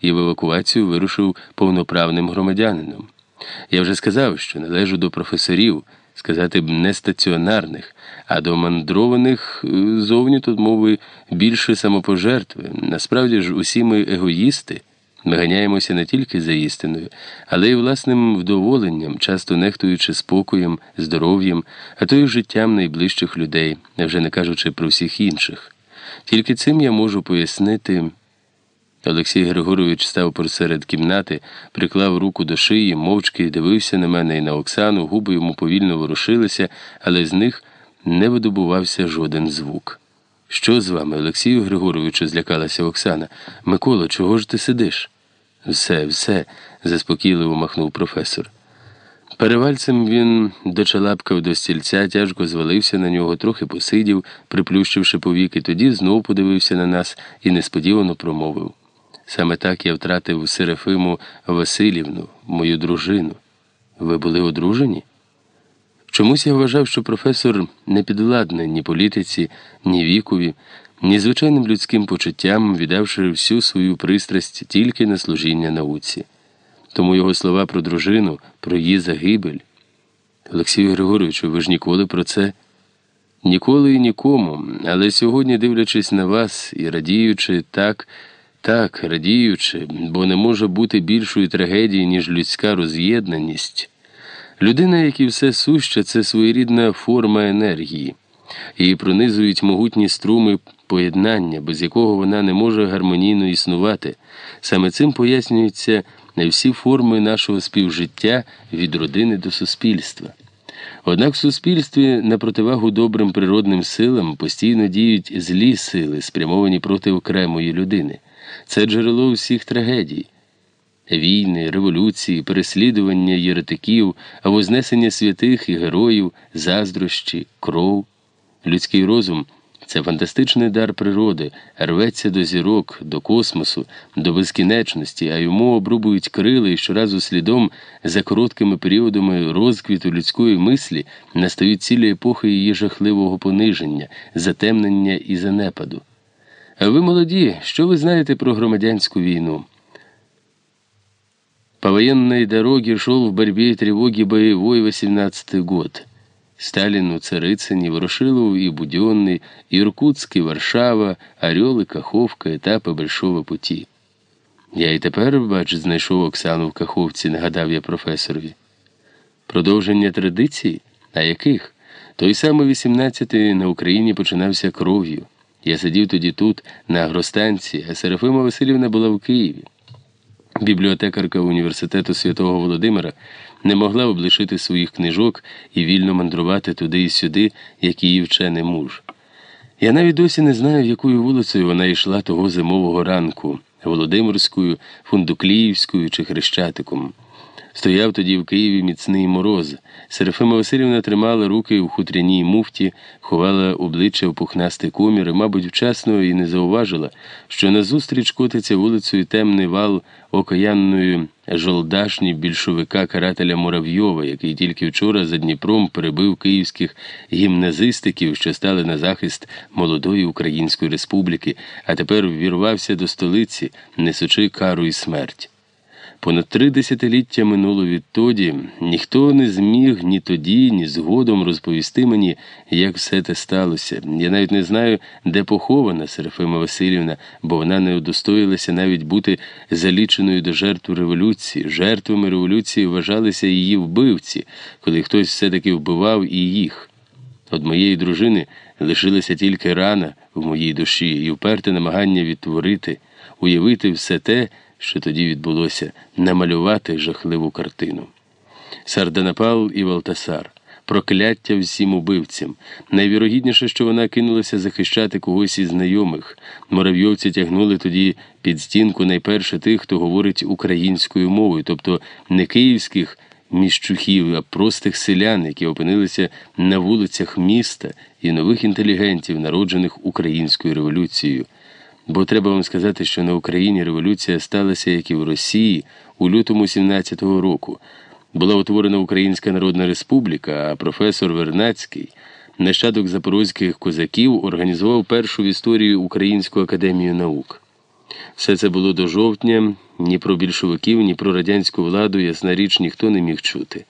і в евакуацію вирушив повноправним громадянином. Я вже сказав, що належу до професорів, сказати б не стаціонарних, а до мандрованих е, зовні тут мови більше самопожертви. Насправді ж усі ми егоїсти. Ми ганяємося не тільки за істиною, але й власним вдоволенням, часто нехтуючи спокоєм, здоров'ям, а то й життям найближчих людей, вже не кажучи про всіх інших. Тільки цим я можу пояснити. Олексій Григорович став посеред кімнати, приклав руку до шиї, мовчки дивився на мене і на Оксану, губи йому повільно ворушилися, але з них не видобувався жоден звук. Що з вами, Олексію Григоровичу? злякалася Оксана. Микола, чого ж ти сидиш? Все, все, заспокійливо махнув професор. Перевальцем він дочалапкав до стільця, тяжко звалився на нього, трохи посидів, приплющивши повіки, тоді знов подивився на нас і несподівано промовив. Саме так я втратив Серафиму Васильівну, мою дружину. Ви були одружені? Чомусь я вважав, що професор не підвладний ні політиці, ні вікові, ні звичайним людським почуттям, віддавши всю свою пристрасть тільки на служіння науці. Тому його слова про дружину, про її загибель. Олексію Григоровичу, ви ж ніколи про це? Ніколи і нікому, але сьогодні, дивлячись на вас і радіючи так, так, радіючи, бо не може бути більшої трагедії, ніж людська роз'єднаність. Людина, як і все суще, це своєрідна форма енергії, її пронизують могутні струми поєднання, без якого вона не може гармонійно існувати. Саме цим пояснюються не всі форми нашого співжиття від родини до суспільства. Однак в суспільстві на противагу добрим природним силам постійно діють злі сили, спрямовані проти окремої людини. Це джерело всіх трагедій. Війни, революції, переслідування єретиків, вознесення святих і героїв, заздрощі, кров, людський розум це фантастичний дар природи, рветься до зірок, до космосу, до безкінечності, а йому обрубують крили і щоразу слідом за короткими періодами розквіту людської мислі настають цілі епохи її жахливого пониження, затемнення і занепаду. Ви молоді, що ви знаєте про громадянську війну? По военной дороге шел в борьбе и тревоге боевой 18-й год. Сталин у Царицыне, Ворошилов и Буденный, Иркутск и Варшава, Орел и Каховка, етапи Большого путі. Я і тепер, бач, знайшов Оксану в Каховці, нагадав я професорові. Продовження традицій? А яких? Той самий 18-й на Україні починався кров'ю. Я сидів тоді тут, на агростанції, а Серафима Васильівна була в Києві. Бібліотекарка університету святого Володимира не могла облишити своїх книжок і вільно мандрувати туди і сюди, як її вчений муж. Я навіть досі не знаю, якою вулицею вона йшла того зимового ранку Володимирською, Фундукліївською чи Хрещатиком. Стояв тоді в Києві міцний мороз. Серафима Васильівна тримала руки у хутряній муфті, ховала обличчя в пухнастий комір мабуть, вчасно і не зауважила, що назустріч котиться вулицею темний вал окаянної жолдашні більшовика карателя Муравйова, який тільки вчора за Дніпром перебив київських гімназистиків, що стали на захист молодої Української республіки, а тепер ввірвався до столиці, несучи кару і смерть. Понад три десятиліття минуло відтоді, ніхто не зміг ні тоді, ні згодом розповісти мені, як все те сталося. Я навіть не знаю, де похована Серафима Васильівна, бо вона не удостоїлася навіть бути заліченою до жертв революції. Жертвами революції вважалися її вбивці, коли хтось все-таки вбивав і їх. От моєї дружини лишилася тільки рана в моїй душі і вперте намагання відтворити, уявити все те що тоді відбулося, намалювати жахливу картину. Сарданапал і Валтасар, прокляття всім убивцям. Найвірогідніше, що вона кинулася захищати когось із знайомих. Моравйовці тягнули тоді під стінку найперше тих, хто говорить українською мовою, тобто не київських міщухів, а простих селян, які опинилися на вулицях міста і нових інтелігентів, народжених українською революцією. Бо треба вам сказати, що на Україні революція сталася, як і в Росії, у лютому 17-го року. Була утворена Українська Народна Республіка, а професор Вернацький, нащадок запорозьких козаків, організував першу в історії Українську академію наук. Все це було до жовтня, ні про більшовиків, ні про радянську владу, ясна річ, ніхто не міг чути.